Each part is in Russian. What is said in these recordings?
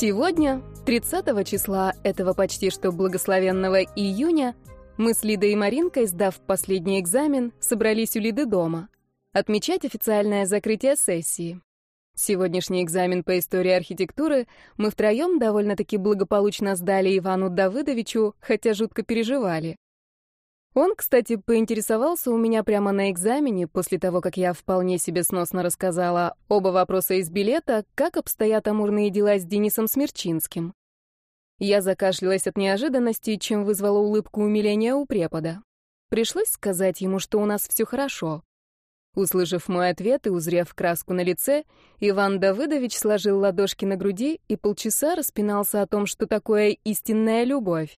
Сегодня, 30 числа этого почти что благословенного июня, мы с Лидой и Маринкой, сдав последний экзамен, собрались у Лиды дома. Отмечать официальное закрытие сессии. Сегодняшний экзамен по истории архитектуры мы втроем довольно-таки благополучно сдали Ивану Давыдовичу, хотя жутко переживали. Он, кстати, поинтересовался у меня прямо на экзамене, после того, как я вполне себе сносно рассказала оба вопроса из билета, как обстоят амурные дела с Денисом Смерчинским. Я закашлялась от неожиданности, чем вызвала улыбку умиления у препода. Пришлось сказать ему, что у нас все хорошо. Услышав мой ответ и узрев краску на лице, Иван Давыдович сложил ладошки на груди и полчаса распинался о том, что такое истинная любовь.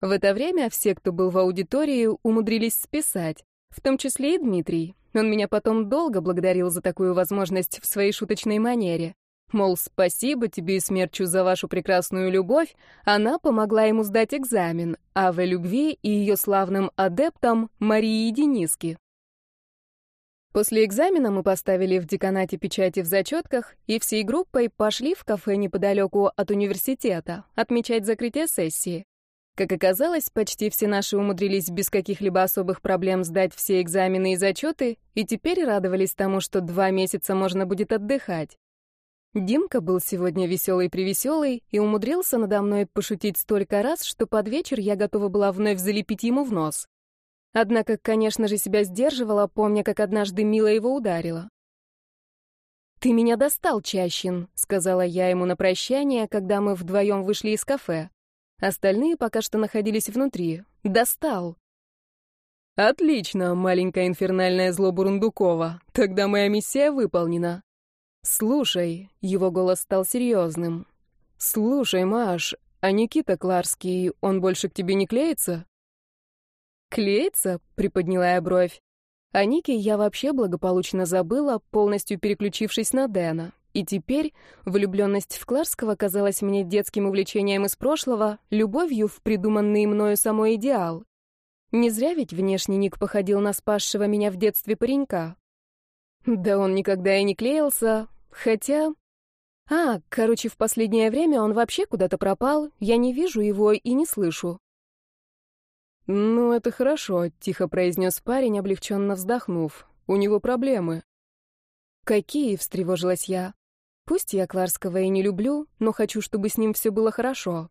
В это время все, кто был в аудитории, умудрились списать, в том числе и Дмитрий. Он меня потом долго благодарил за такую возможность в своей шуточной манере. Мол, спасибо тебе и смерчу за вашу прекрасную любовь, она помогла ему сдать экзамен, а в любви и ее славным адептам Марии Дениске. После экзамена мы поставили в деканате печати в зачетках и всей группой пошли в кафе неподалеку от университета отмечать закрытие сессии. Как оказалось, почти все наши умудрились без каких-либо особых проблем сдать все экзамены и зачеты, и теперь радовались тому, что два месяца можно будет отдыхать. Димка был сегодня веселый-привеселый и умудрился надо мной пошутить столько раз, что под вечер я готова была вновь залепить ему в нос. Однако, конечно же, себя сдерживала, помня, как однажды Мила его ударила. «Ты меня достал, Чащин», — сказала я ему на прощание, когда мы вдвоем вышли из кафе. Остальные пока что находились внутри. Достал. Отлично, маленькая инфернальная зло Бурундукова. Тогда моя миссия выполнена. Слушай, его голос стал серьезным. Слушай, Маш, а Никита Кларский, он больше к тебе не клеится? Клеится? Приподняла я бровь. О Нике я вообще благополучно забыла, полностью переключившись на Дэна. И теперь влюбленность в Кларского казалась мне детским увлечением из прошлого, любовью в придуманный мною самой идеал. Не зря ведь внешний Ник походил на спасшего меня в детстве паренька. Да он никогда и не клеился, хотя... А, короче, в последнее время он вообще куда-то пропал, я не вижу его и не слышу. «Ну, это хорошо», — тихо произнес парень, облегченно вздохнув. «У него проблемы». «Какие?» — встревожилась я. Пусть я Кларского и не люблю, но хочу, чтобы с ним все было хорошо.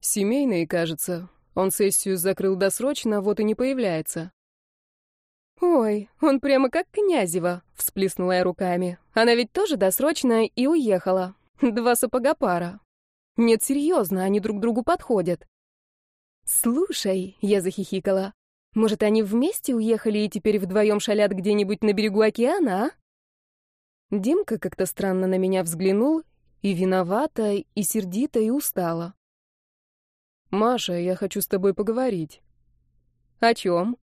Семейные, кажется. Он сессию закрыл досрочно, вот и не появляется. «Ой, он прямо как Князева», — всплеснула я руками. «Она ведь тоже досрочно и уехала. Два сапога пара. Нет, серьезно, они друг другу подходят». «Слушай», — я захихикала, — «может, они вместе уехали и теперь вдвоем шалят где-нибудь на берегу океана, а?» Димка как-то странно на меня взглянул, и виновата, и сердита, и устала. «Маша, я хочу с тобой поговорить». «О чем?»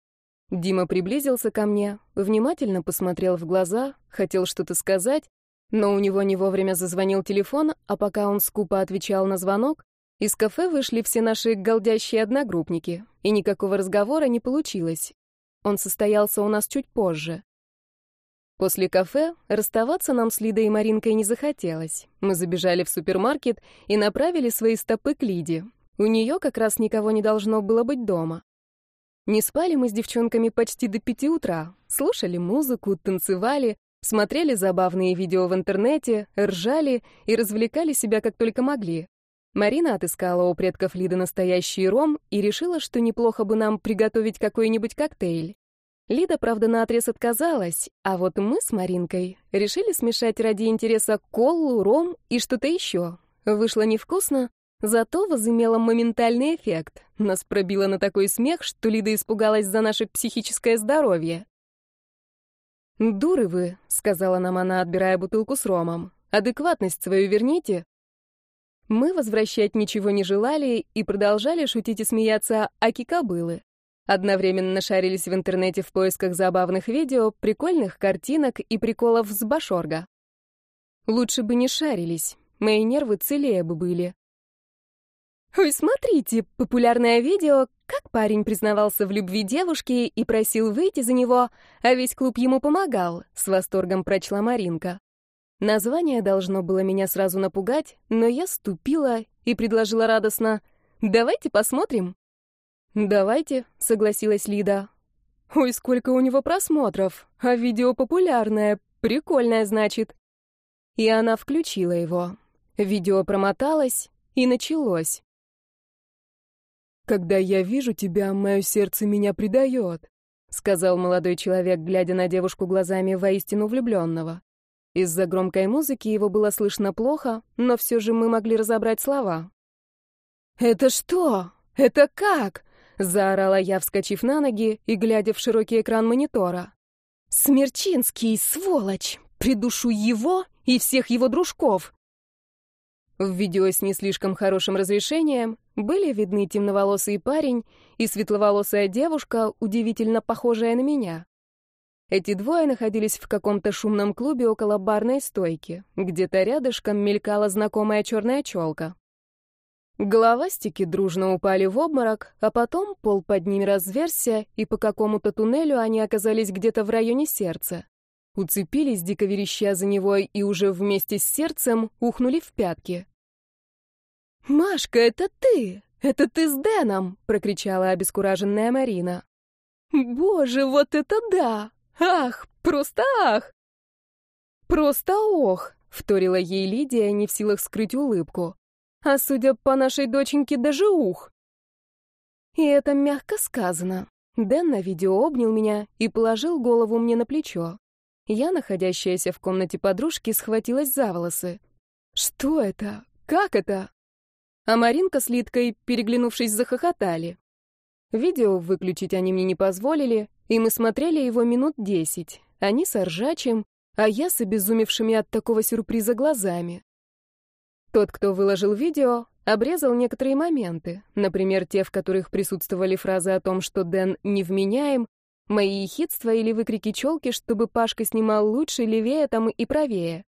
Дима приблизился ко мне, внимательно посмотрел в глаза, хотел что-то сказать, но у него не вовремя зазвонил телефон, а пока он скупо отвечал на звонок, из кафе вышли все наши голдящие одногруппники, и никакого разговора не получилось. Он состоялся у нас чуть позже. После кафе расставаться нам с Лидой и Маринкой не захотелось. Мы забежали в супермаркет и направили свои стопы к Лиде. У нее как раз никого не должно было быть дома. Не спали мы с девчонками почти до пяти утра. Слушали музыку, танцевали, смотрели забавные видео в интернете, ржали и развлекали себя как только могли. Марина отыскала у предков Лиды настоящий ром и решила, что неплохо бы нам приготовить какой-нибудь коктейль. Лида, правда, наотрез отказалась, а вот мы с Маринкой решили смешать ради интереса колу, ром и что-то еще. Вышло невкусно, зато возымело моментальный эффект. Нас пробило на такой смех, что Лида испугалась за наше психическое здоровье. «Дуры вы», — сказала нам она, отбирая бутылку с ромом. «Адекватность свою верните». Мы возвращать ничего не желали и продолжали шутить и смеяться аки кобылы. Одновременно шарились в интернете в поисках забавных видео, прикольных картинок и приколов с башорга. Лучше бы не шарились, мои нервы целее бы были. Ой, смотрите, популярное видео, как парень признавался в любви девушке и просил выйти за него, а весь клуб ему помогал, с восторгом прочла Маринка. Название должно было меня сразу напугать, но я ступила и предложила радостно «Давайте посмотрим». «Давайте», — согласилась Лида. «Ой, сколько у него просмотров, а видео популярное, прикольное, значит». И она включила его. Видео промоталось, и началось. «Когда я вижу тебя, мое сердце меня предает», — сказал молодой человек, глядя на девушку глазами воистину влюбленного. Из-за громкой музыки его было слышно плохо, но все же мы могли разобрать слова. «Это что? Это как?» — заорала я, вскочив на ноги и глядя в широкий экран монитора. «Смерчинский, сволочь! Придушу его и всех его дружков!» В видео с не слишком хорошим разрешением были видны темноволосый парень и светловолосая девушка, удивительно похожая на меня. Эти двое находились в каком-то шумном клубе около барной стойки. Где-то рядышком мелькала знакомая черная челка. Головастики дружно упали в обморок, а потом пол под ними разверся, и по какому-то туннелю они оказались где-то в районе сердца. Уцепились, дико вереща за него, и уже вместе с сердцем ухнули в пятки. «Машка, это ты! Это ты с Дэном!» — прокричала обескураженная Марина. «Боже, вот это да! Ах, просто ах!» «Просто ох!» — вторила ей Лидия, не в силах скрыть улыбку. «А судя по нашей доченьке, даже ух!» И это мягко сказано. Дэн на видео обнял меня и положил голову мне на плечо. Я, находящаяся в комнате подружки, схватилась за волосы. «Что это? Как это?» А Маринка с Литкой, переглянувшись, захохотали. Видео выключить они мне не позволили, и мы смотрели его минут десять. Они с ржачем, а я с обезумевшими от такого сюрприза глазами. Тот, кто выложил видео, обрезал некоторые моменты, например, те, в которых присутствовали фразы о том, что Дэн невменяем, мои ехидства или выкрики челки, чтобы Пашка снимал лучше, левее там и правее.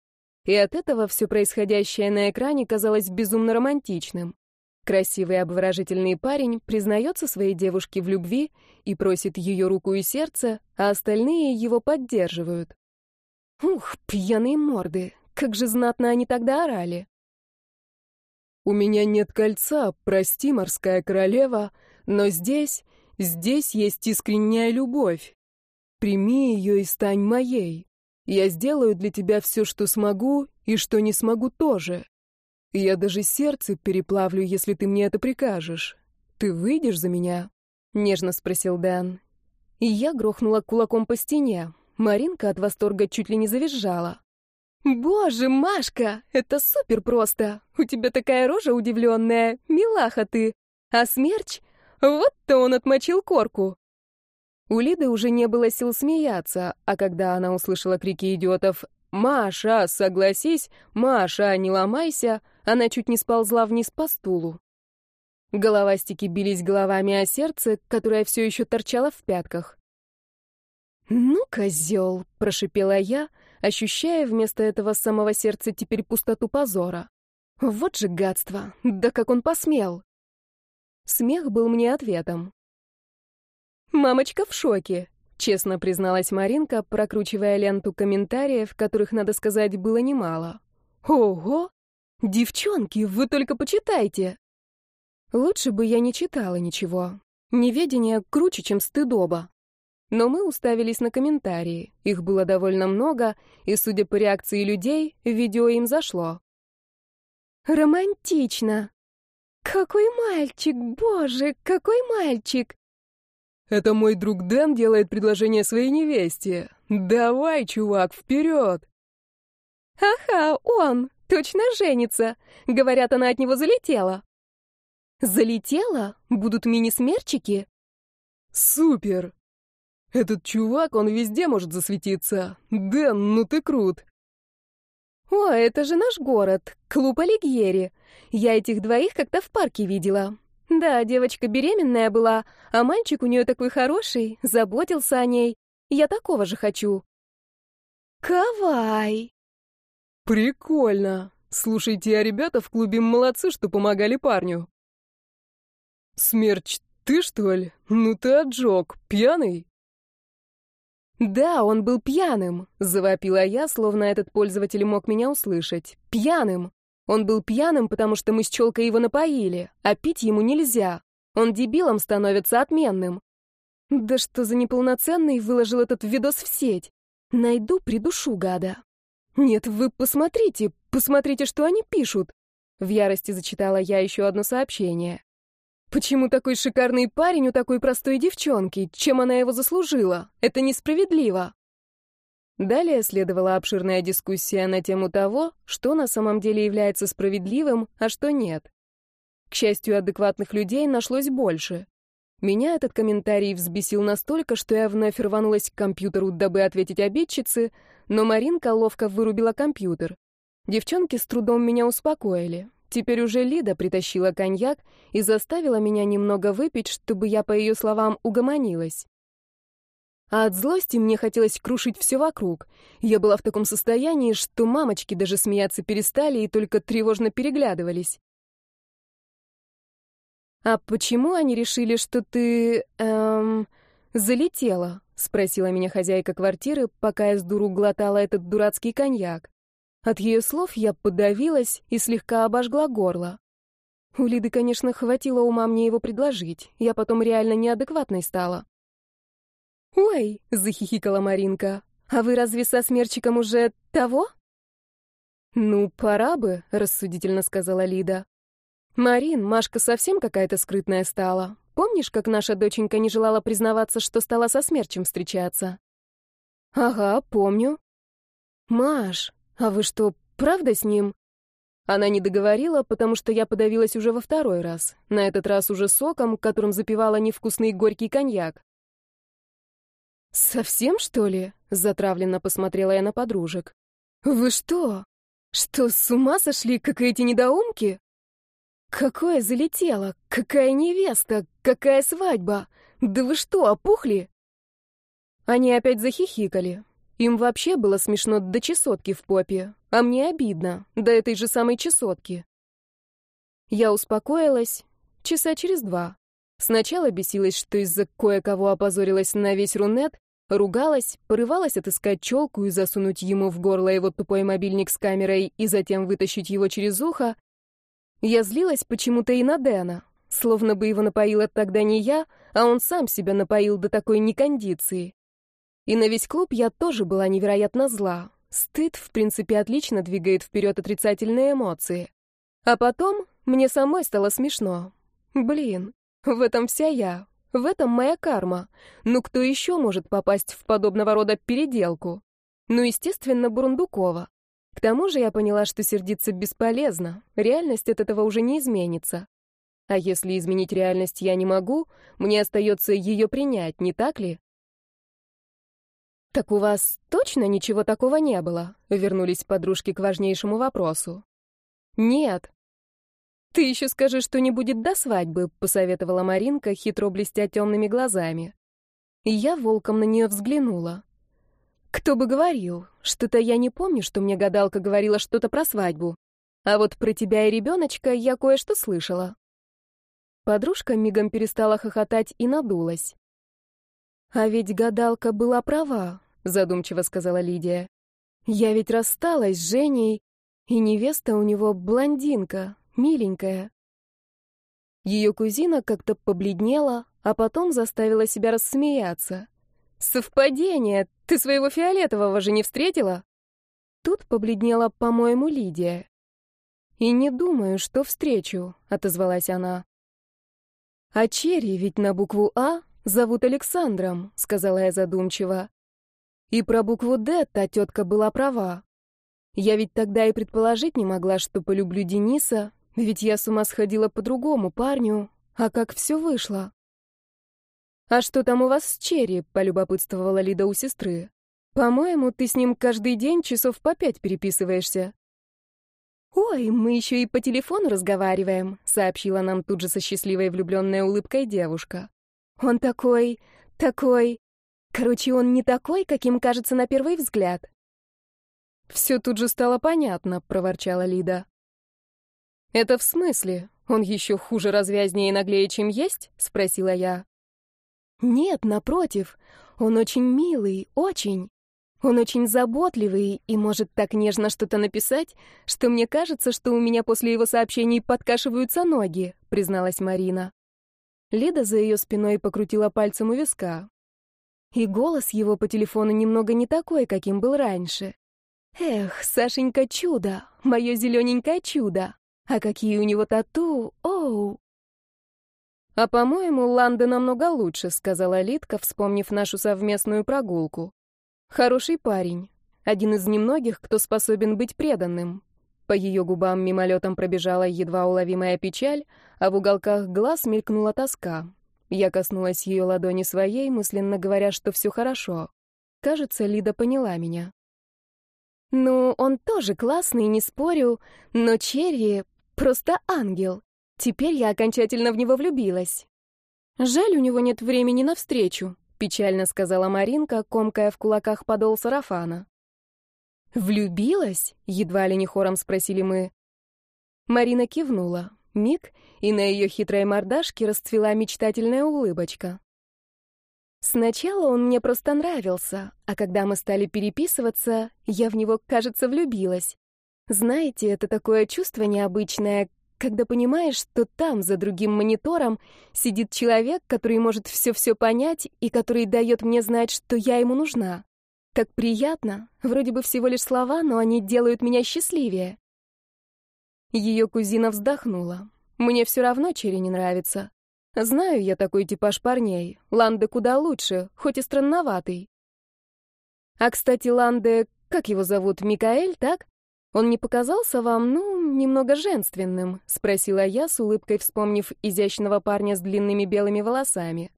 И от этого все происходящее на экране казалось безумно романтичным. Красивый обворожительный парень признается своей девушке в любви и просит ее руку и сердце, а остальные его поддерживают. Ух, пьяные морды, как же знатно они тогда орали. «У меня нет кольца, прости, морская королева, но здесь, здесь есть искренняя любовь. Прими ее и стань моей. Я сделаю для тебя все, что смогу, и что не смогу тоже. Я даже сердце переплавлю, если ты мне это прикажешь. Ты выйдешь за меня?» — нежно спросил Дэн. И я грохнула кулаком по стене. Маринка от восторга чуть ли не завизжала. «Боже, Машка, это супер просто! У тебя такая рожа удивленная, милаха ты! А смерч? Вот-то он отмочил корку!» У Лиды уже не было сил смеяться, а когда она услышала крики идиотов «Маша, согласись! Маша, не ломайся!» Она чуть не сползла вниз по стулу. Головастики бились головами о сердце, которое все еще торчало в пятках. «Ну, козел!» — прошипела я, ощущая вместо этого самого сердца теперь пустоту позора. «Вот же гадство! Да как он посмел!» Смех был мне ответом. «Мамочка в шоке!» — честно призналась Маринка, прокручивая ленту комментариев, которых, надо сказать, было немало. «Ого! Девчонки, вы только почитайте. Лучше бы я не читала ничего. Неведение круче, чем стыдоба. Но мы уставились на комментарии. Их было довольно много, и, судя по реакции людей, видео им зашло. Романтично. Какой мальчик, боже, какой мальчик. Это мой друг Дэн делает предложение своей невесте. Давай, чувак, вперед. Ага, он. Точно женится. Говорят, она от него залетела. Залетела? Будут мини-смерчики? Супер! Этот чувак, он везде может засветиться. Дэн, ну ты крут. О, это же наш город, клуб Алигьери. Я этих двоих как-то в парке видела. Да, девочка беременная была, а мальчик у нее такой хороший, заботился о ней. Я такого же хочу. Кавай! Прикольно. Слушайте, а ребята в клубе молодцы, что помогали парню. Смерч, ты что ли? Ну ты отжег, пьяный? «Да, он был пьяным», — завопила я, словно этот пользователь мог меня услышать. «Пьяным! Он был пьяным, потому что мы с Челкой его напоили, а пить ему нельзя. Он дебилом становится отменным». «Да что за неполноценный выложил этот видос в сеть? Найду, придушу гада». «Нет, вы посмотрите, посмотрите, что они пишут!» В ярости зачитала я еще одно сообщение. Почему такой шикарный парень у такой простой девчонки? Чем она его заслужила? Это несправедливо. Далее следовала обширная дискуссия на тему того, что на самом деле является справедливым, а что нет. К счастью, адекватных людей нашлось больше. Меня этот комментарий взбесил настолько, что я вновь рванулась к компьютеру, дабы ответить обидчице, но Маринка ловко вырубила компьютер. Девчонки с трудом меня успокоили. Теперь уже Лида притащила коньяк и заставила меня немного выпить, чтобы я, по ее словам, угомонилась. А от злости мне хотелось крушить все вокруг. Я была в таком состоянии, что мамочки даже смеяться перестали и только тревожно переглядывались. «А почему они решили, что ты... эм... залетела?» — спросила меня хозяйка квартиры, пока я с дуру глотала этот дурацкий коньяк. От ее слов я подавилась и слегка обожгла горло. У Лиды, конечно, хватило ума мне его предложить. Я потом реально неадекватной стала. «Ой!» — захихикала Маринка. «А вы разве со смерчиком уже того?» «Ну, пора бы», — рассудительно сказала Лида. «Марин, Машка совсем какая-то скрытная стала. Помнишь, как наша доченька не желала признаваться, что стала со смерчем встречаться?» «Ага, помню». «Маш, «А вы что, правда с ним?» Она не договорила, потому что я подавилась уже во второй раз, на этот раз уже соком, которым запивала невкусный горький коньяк. «Совсем, что ли?» — затравленно посмотрела я на подружек. «Вы что? Что, с ума сошли, как эти недоумки?» «Какое залетело? Какая невеста? Какая свадьба? Да вы что, опухли?» Они опять захихикали. Им вообще было смешно до чесотки в попе, а мне обидно, до этой же самой чесотки. Я успокоилась часа через два. Сначала бесилась, что из-за кое-кого опозорилась на весь рунет, ругалась, порывалась отыскать челку и засунуть ему в горло его тупой мобильник с камерой и затем вытащить его через ухо. Я злилась почему-то и на Дэна, словно бы его напоила тогда не я, а он сам себя напоил до такой некондиции. И на весь клуб я тоже была невероятно зла. Стыд, в принципе, отлично двигает вперед отрицательные эмоции. А потом мне самой стало смешно. Блин, в этом вся я. В этом моя карма. Ну кто еще может попасть в подобного рода переделку? Ну, естественно, Бурундукова. К тому же я поняла, что сердиться бесполезно. Реальность от этого уже не изменится. А если изменить реальность я не могу, мне остается ее принять, не так ли? «Так у вас точно ничего такого не было?» — вернулись подружки к важнейшему вопросу. «Нет». «Ты еще скажи, что не будет до свадьбы», — посоветовала Маринка, хитро блестя темными глазами. И я волком на нее взглянула. «Кто бы говорил? Что-то я не помню, что мне гадалка говорила что-то про свадьбу. А вот про тебя и ребеночка я кое-что слышала». Подружка мигом перестала хохотать и надулась. «А ведь гадалка была права», — задумчиво сказала Лидия. «Я ведь рассталась с Женей, и невеста у него блондинка, миленькая». Ее кузина как-то побледнела, а потом заставила себя рассмеяться. «Совпадение! Ты своего фиолетового же не встретила?» Тут побледнела, по-моему, Лидия. «И не думаю, что встречу», — отозвалась она. «А Черри ведь на букву «А» зовут Александром», — сказала я задумчиво. И про букву «Д» та тетка была права. Я ведь тогда и предположить не могла, что полюблю Дениса, ведь я с ума сходила по другому парню, а как все вышло. «А что там у вас с Черри?» — полюбопытствовала Лида у сестры. «По-моему, ты с ним каждый день часов по пять переписываешься». «Ой, мы еще и по телефону разговариваем», — сообщила нам тут же со счастливой влюбленной улыбкой девушка. Он такой... такой... Короче, он не такой, каким кажется на первый взгляд. «Все тут же стало понятно», — проворчала Лида. «Это в смысле? Он еще хуже, развязнее и наглее, чем есть?» — спросила я. «Нет, напротив. Он очень милый, очень. Он очень заботливый и может так нежно что-то написать, что мне кажется, что у меня после его сообщений подкашиваются ноги, призналась Марина. Лида за ее спиной покрутила пальцем у виска. И голос его по телефону немного не такой, каким был раньше. Эх, Сашенька чудо, мое зелененькое чудо. А какие у него тату, оу. А по-моему, Ланда намного лучше, сказала Лидка, вспомнив нашу совместную прогулку. Хороший парень, один из немногих, кто способен быть преданным. По ее губам мимолетом пробежала едва уловимая печаль, а в уголках глаз мелькнула тоска. Я коснулась ее ладони своей, мысленно говоря, что все хорошо. Кажется, Лида поняла меня. «Ну, он тоже классный, не спорю, но Черри просто ангел. Теперь я окончательно в него влюбилась. Жаль, у него нет времени на встречу», — печально сказала Маринка, комкая в кулаках подол сарафана. «Влюбилась?» — едва ли не хором спросили мы. Марина кивнула. Миг, и на ее хитрой мордашке расцвела мечтательная улыбочка. Сначала он мне просто нравился, а когда мы стали переписываться, я в него, кажется, влюбилась. Знаете, это такое чувство необычное, когда понимаешь, что там, за другим монитором, сидит человек, который может все-все понять и который дает мне знать, что я ему нужна. Так приятно, вроде бы всего лишь слова, но они делают меня счастливее. Ее кузина вздохнула. Мне все равно Черри не нравится. Знаю я такой типаж парней. Ланде куда лучше, хоть и странноватый. А, кстати, Ланде, как его зовут, Микаэль, так? Он не показался вам, ну, немного женственным?» — спросила я, с улыбкой вспомнив изящного парня с длинными белыми волосами.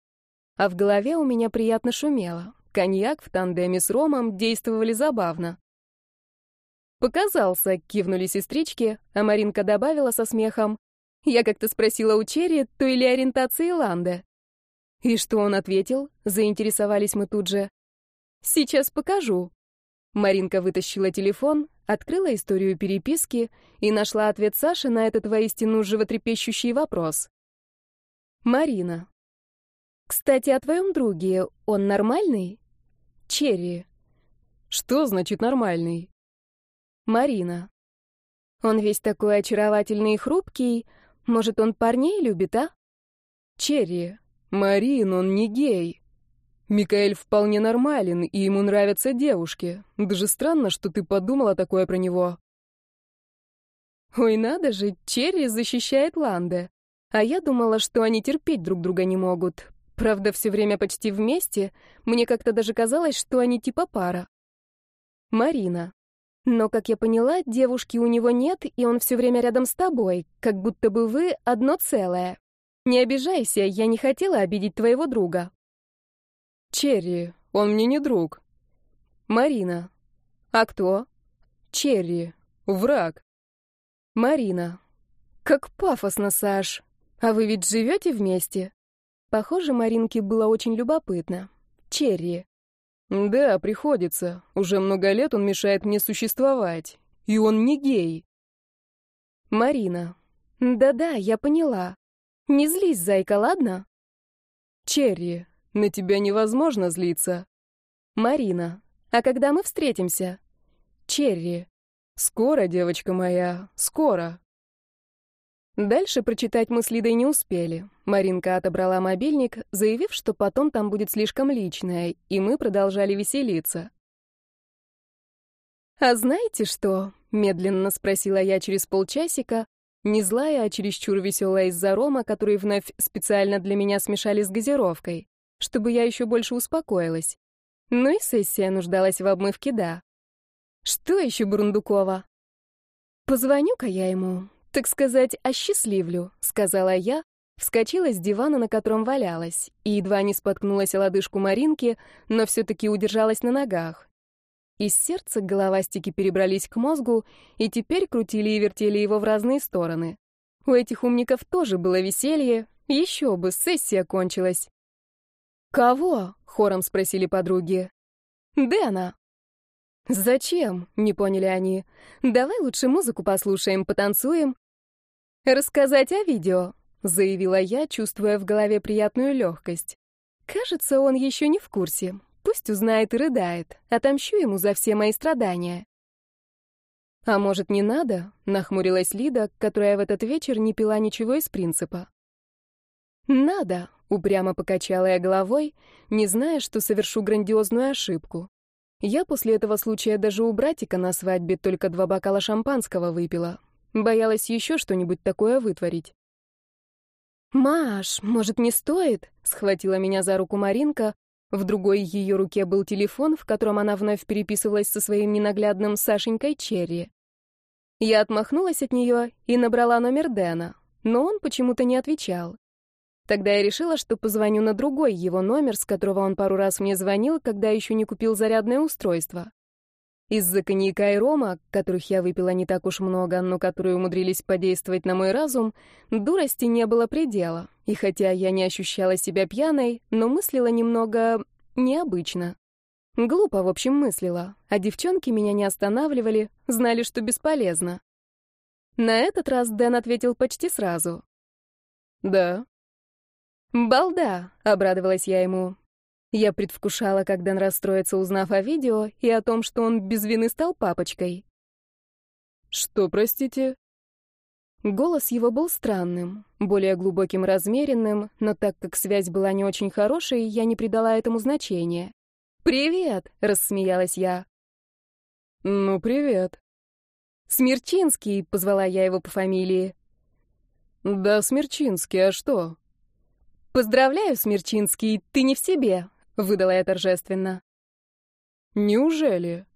А в голове у меня приятно шумело. Коньяк в тандеме с ромом действовали забавно. «Показался», — кивнули сестрички, а Маринка добавила со смехом. Я как-то спросила у Черри, то или ориентации Ланда. И что он ответил? Заинтересовались мы тут же. Сейчас покажу. Маринка вытащила телефон, открыла историю переписки и нашла ответ Саши на этот воистину животрепещущий вопрос. Марина. Кстати, о твоем друге. Он нормальный? Черри. Что значит нормальный? Марина. Он весь такой очаровательный и хрупкий, может, он парней любит, а? Черри. Марин, он не гей. Микаэль вполне нормален, и ему нравятся девушки. Даже странно, что ты подумала такое про него. Ой, надо же, Черри защищает Ланде. А я думала, что они терпеть друг друга не могут. Правда, все время почти вместе. Мне как-то даже казалось, что они типа пара. Марина. Но, как я поняла, девушки у него нет, и он все время рядом с тобой, как будто бы вы одно целое. Не обижайся, я не хотела обидеть твоего друга. Черри, он мне не друг. Марина. А кто? Черри. Враг. Марина. Как пафосно, Саш. А вы ведь живете вместе? Похоже, Маринке было очень любопытно. Черри. «Да, приходится. Уже много лет он мешает мне существовать. И он не гей». Марина. «Да-да, я поняла. Не злись, зайка, ладно?» Черри. На тебя невозможно злиться. Марина. А когда мы встретимся? Черри. Скоро, девочка моя, скоро. Дальше прочитать мы с Лидой не успели. Маринка отобрала мобильник, заявив, что потом там будет слишком личное, и мы продолжали веселиться. «А знаете что?» — медленно спросила я через полчасика, не злая, а чересчур веселая из-за рома, который вновь специально для меня смешали с газировкой, чтобы я еще больше успокоилась. Ну и сессия нуждалась в обмывке, да. Что еще Бурундукова? Позвоню-ка я ему, так сказать, осчастливлю», — сказала я, вскочила с дивана, на котором валялась, и едва не споткнулась о лодыжку Маринки, но все-таки удержалась на ногах. Из сердца головастики перебрались к мозгу и теперь крутили и вертели его в разные стороны. У этих умников тоже было веселье, еще бы, сессия кончилась. «Кого?» — хором спросили подруги. «Дэна». «Зачем?» — не поняли они. «Давай лучше музыку послушаем, потанцуем». «Рассказать о видео», — заявила я, чувствуя в голове приятную легкость. «Кажется, он еще не в курсе. пусть узнает и рыдает. Отомщу ему за все мои страдания. «А может, не надо?» — нахмурилась Лида, которая в этот вечер не пила ничего из принципа. «Надо», — упрямо покачала я головой, не зная, что совершу грандиозную ошибку. Я после этого случая даже у братика на свадьбе только два бокала шампанского выпила. Боялась еще что-нибудь такое вытворить. «Маш, может, не стоит?» — схватила меня за руку Маринка. В другой ее руке был телефон, в котором она вновь переписывалась со своим ненаглядным Сашенькой Черри. Я отмахнулась от нее и набрала номер Дэна, но он почему-то не отвечал. Тогда я решила, что позвоню на другой его номер, с которого он пару раз мне звонил, когда еще не купил зарядное устройство. Из-за коньяка и рома, которых я выпила не так уж много, но которые умудрились подействовать на мой разум, дурости не было предела. И хотя я не ощущала себя пьяной, но мыслила немного необычно. Глупо, в общем, мыслила, а девчонки меня не останавливали, знали, что бесполезно. На этот раз Дэн ответил почти сразу. «Да», «Балда!» — обрадовалась я ему. Я предвкушала, как Дэн расстроится, узнав о видео, и о том, что он без вины стал папочкой. «Что, простите?» Голос его был странным, более глубоким, размеренным, но так как связь была не очень хорошей, я не придала этому значения. «Привет!» — рассмеялась я. «Ну, привет». «Смерчинский!» — позвала я его по фамилии. «Да, Смерчинский, а что?» «Поздравляю, Смерчинский, ты не в себе», — выдала я торжественно. «Неужели?»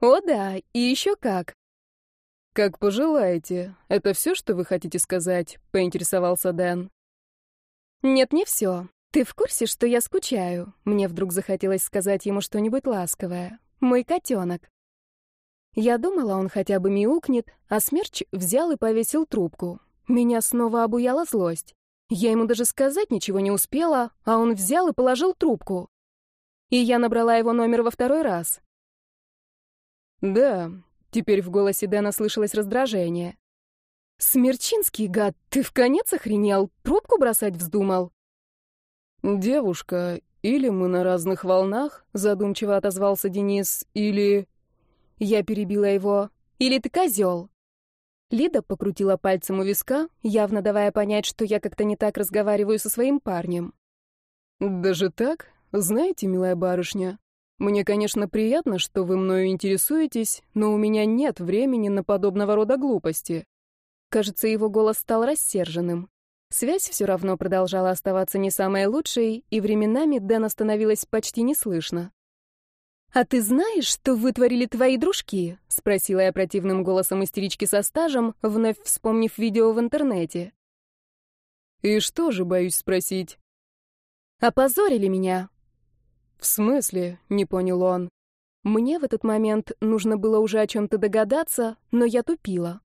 «О да, и еще как». «Как пожелаете. Это все, что вы хотите сказать?» — поинтересовался Дэн. «Нет, не все. Ты в курсе, что я скучаю?» Мне вдруг захотелось сказать ему что-нибудь ласковое. «Мой котенок». Я думала, он хотя бы мяукнет, а Смерч взял и повесил трубку. Меня снова обуяла злость. Я ему даже сказать ничего не успела, а он взял и положил трубку. И я набрала его номер во второй раз. «Да», — теперь в голосе Дэна слышалось раздражение. «Смерчинский гад, ты в конец охренел? Трубку бросать вздумал?» «Девушка, или мы на разных волнах?» — задумчиво отозвался Денис, «или...» Я перебила его. «Или ты козел?» Лида покрутила пальцем у виска, явно давая понять, что я как-то не так разговариваю со своим парнем. «Даже так? Знаете, милая барышня, мне, конечно, приятно, что вы мною интересуетесь, но у меня нет времени на подобного рода глупости». Кажется, его голос стал рассерженным. Связь все равно продолжала оставаться не самой лучшей, и временами Дэна становилась почти не слышно. «А ты знаешь, что вытворили твои дружки?» — спросила я противным голосом истерички со стажем, вновь вспомнив видео в интернете. «И что же, боюсь спросить?» «Опозорили меня». «В смысле?» — не понял он. Мне в этот момент нужно было уже о чем-то догадаться, но я тупила.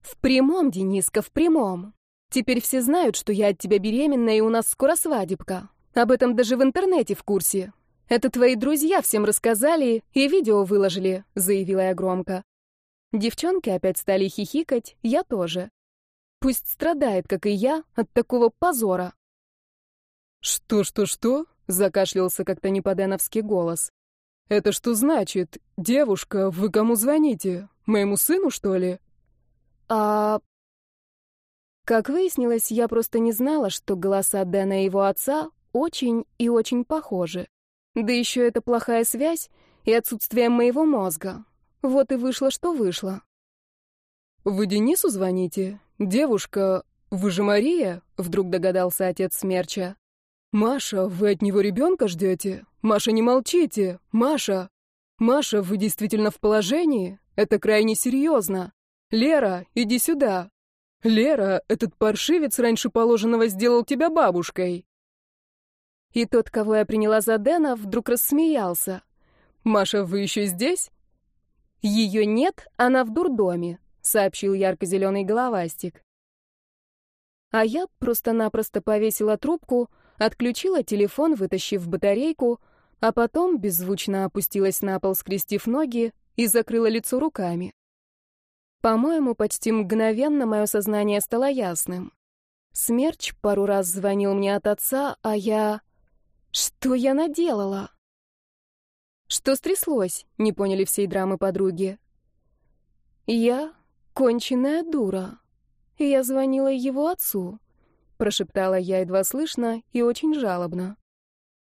«В прямом, Дениска, в прямом. Теперь все знают, что я от тебя беременна, и у нас скоро свадебка. Об этом даже в интернете в курсе. «Это твои друзья всем рассказали и видео выложили», — заявила я громко. Девчонки опять стали хихикать, я тоже. Пусть страдает, как и я, от такого позора. «Что-что-что?» — закашлялся как-то неподеновский голос. «Это что значит? Девушка, вы кому звоните? Моему сыну, что ли?» «А...» Как выяснилось, я просто не знала, что голоса Дэна и его отца очень и очень похожи. Да еще эта плохая связь и отсутствие моего мозга. Вот и вышло, что вышло. «Вы Денису звоните? Девушка, вы же Мария?» — вдруг догадался отец Смерча. «Маша, вы от него ребенка ждете? Маша, не молчите! Маша! Маша, вы действительно в положении? Это крайне серьезно! Лера, иди сюда! Лера, этот паршивец раньше положенного сделал тебя бабушкой!» И тот, кого я приняла за Дэна, вдруг рассмеялся. «Маша, вы еще здесь?» «Ее нет, она в дурдоме», — сообщил ярко-зеленый головастик. А я просто-напросто повесила трубку, отключила телефон, вытащив батарейку, а потом беззвучно опустилась на пол, скрестив ноги, и закрыла лицо руками. По-моему, почти мгновенно мое сознание стало ясным. Смерч пару раз звонил мне от отца, а я... Что я наделала? Что стряслось? Не поняли всей драмы подруги. Я конченная дура. Я звонила его отцу. Прошептала я едва слышно и очень жалобно.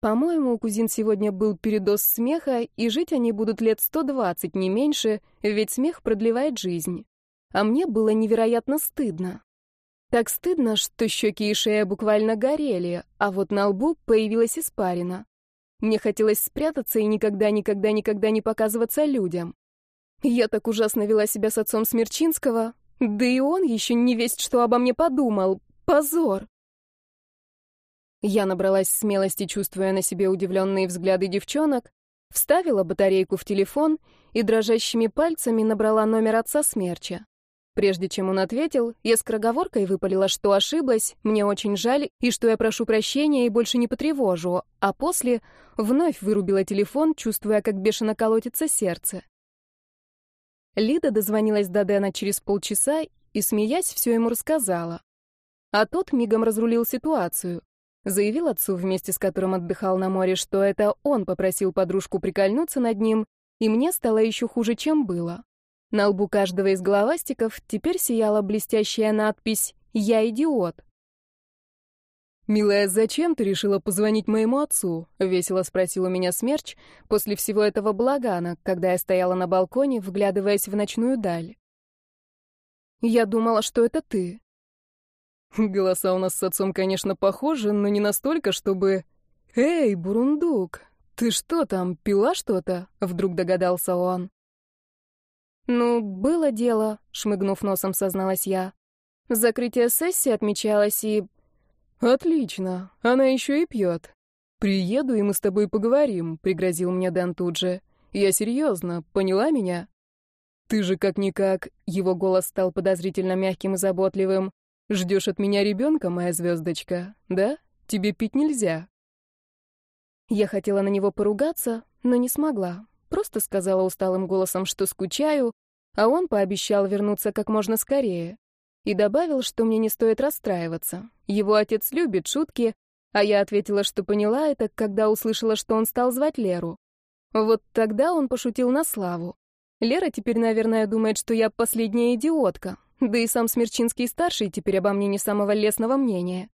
По-моему, кузин сегодня был передоз смеха, и жить они будут лет 120, не меньше, ведь смех продлевает жизнь. А мне было невероятно стыдно. Так стыдно, что щеки и шея буквально горели, а вот на лбу появилась испарина. Мне хотелось спрятаться и никогда-никогда-никогда не показываться людям. Я так ужасно вела себя с отцом Смерчинского, да и он еще не весть, что обо мне подумал. Позор! Я набралась смелости, чувствуя на себе удивленные взгляды девчонок, вставила батарейку в телефон и дрожащими пальцами набрала номер отца Смерча. Прежде чем он ответил, я скороговоркой выпалила, что ошиблась, мне очень жаль, и что я прошу прощения и больше не потревожу, а после вновь вырубила телефон, чувствуя, как бешено колотится сердце. Лида дозвонилась до Дэна через полчаса и, смеясь, все ему рассказала. А тот мигом разрулил ситуацию. Заявил отцу, вместе с которым отдыхал на море, что это он попросил подружку прикольнуться над ним, и мне стало еще хуже, чем было. На лбу каждого из головастиков теперь сияла блестящая надпись «Я идиот». «Милая, зачем ты решила позвонить моему отцу?» — весело спросил у меня Смерч после всего этого балагана, когда я стояла на балконе, вглядываясь в ночную даль. «Я думала, что это ты». Голоса у нас с отцом, конечно, похожи, но не настолько, чтобы... «Эй, бурундук, ты что там, пила что-то?» — вдруг догадался он. «Ну, было дело», — шмыгнув носом, созналась я. «Закрытие сессии отмечалось и...» «Отлично, она еще и пьет. Приеду, и мы с тобой поговорим», — пригрозил мне Дэн тут же. «Я серьезно, поняла меня?» «Ты же как-никак...» — его голос стал подозрительно мягким и заботливым. «Ждешь от меня ребенка, моя звездочка, да? Тебе пить нельзя». Я хотела на него поругаться, но не смогла. Просто сказала усталым голосом, что скучаю, а он пообещал вернуться как можно скорее. И добавил, что мне не стоит расстраиваться. Его отец любит шутки, а я ответила, что поняла это, когда услышала, что он стал звать Леру. Вот тогда он пошутил на славу. Лера теперь, наверное, думает, что я последняя идиотка, да и сам Смерчинский-старший теперь обо мне не самого лестного мнения.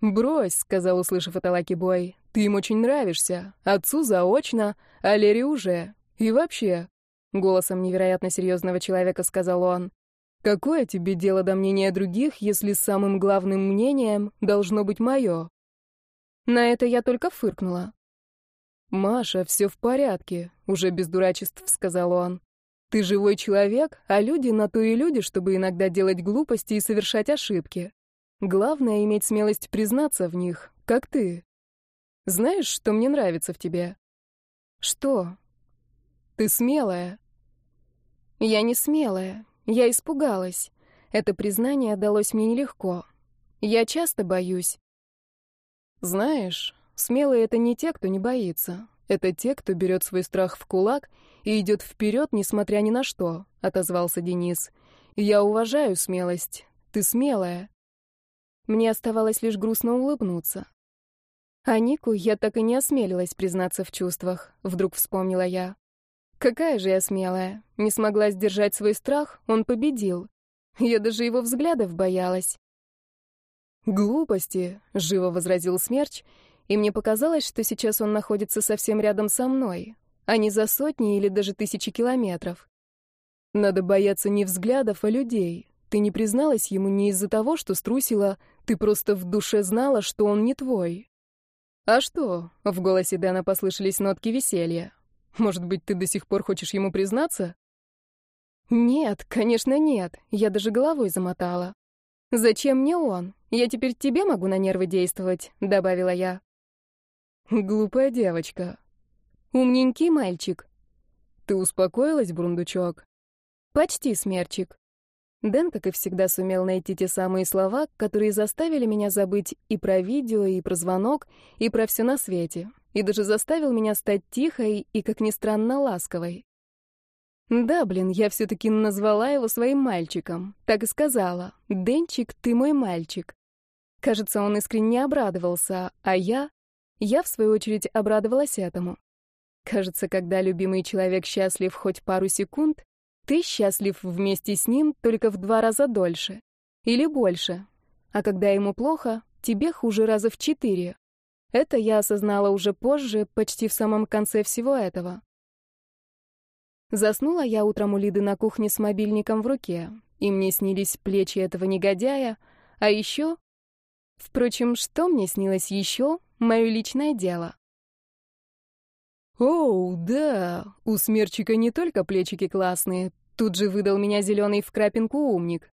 «Брось», — сказал, услышав это Лаки Бой. «Ты им очень нравишься. Отцу заочно, а Лере уже. И вообще...» Голосом невероятно серьезного человека сказал он. «Какое тебе дело до мнения других, если самым главным мнением должно быть мое?» На это я только фыркнула. «Маша, все в порядке», — уже без дурачеств сказал он. «Ты живой человек, а люди на то и люди, чтобы иногда делать глупости и совершать ошибки. Главное — иметь смелость признаться в них, как ты. Знаешь, что мне нравится в тебе? Что? Ты смелая. Я не смелая. Я испугалась. Это признание далось мне нелегко. Я часто боюсь. Знаешь, смелые — это не те, кто не боится. Это те, кто берет свой страх в кулак и идет вперед, несмотря ни на что, — отозвался Денис. Я уважаю смелость. Ты смелая. Мне оставалось лишь грустно улыбнуться. А Нику я так и не осмелилась признаться в чувствах, вдруг вспомнила я. Какая же я смелая. Не смогла сдержать свой страх, он победил. Я даже его взглядов боялась. «Глупости», — живо возразил Смерч, и мне показалось, что сейчас он находится совсем рядом со мной, а не за сотни или даже тысячи километров. Надо бояться не взглядов, а людей. Ты не призналась ему не из-за того, что струсила, ты просто в душе знала, что он не твой. А что? В голосе Дэна послышались нотки веселья. Может быть, ты до сих пор хочешь ему признаться? Нет, конечно, нет. Я даже головой замотала. Зачем мне он? Я теперь тебе могу на нервы действовать, добавила я. Глупая девочка. Умненький мальчик. Ты успокоилась, бурундучок? Почти, смерчик. Дэн, как и всегда, сумел найти те самые слова, которые заставили меня забыть и про видео, и про звонок, и про все на свете, и даже заставил меня стать тихой и, как ни странно, ласковой. Да, блин, я все-таки назвала его своим мальчиком. Так и сказала. «Денчик, ты мой мальчик». Кажется, он искренне обрадовался, а я... Я, в свою очередь, обрадовалась этому. Кажется, когда любимый человек счастлив хоть пару секунд, ты счастлив вместе с ним только в два раза дольше. Или больше. А когда ему плохо, тебе хуже раза в четыре. Это я осознала уже позже, почти в самом конце всего этого. Заснула я утром у Лиды на кухне с мобильником в руке, и мне снились плечи этого негодяя, а еще... Впрочем, что мне снилось еще, мое личное дело. «Оу, да, у смерчика не только плечики классные», тут же выдал меня зеленый в крапинку умник.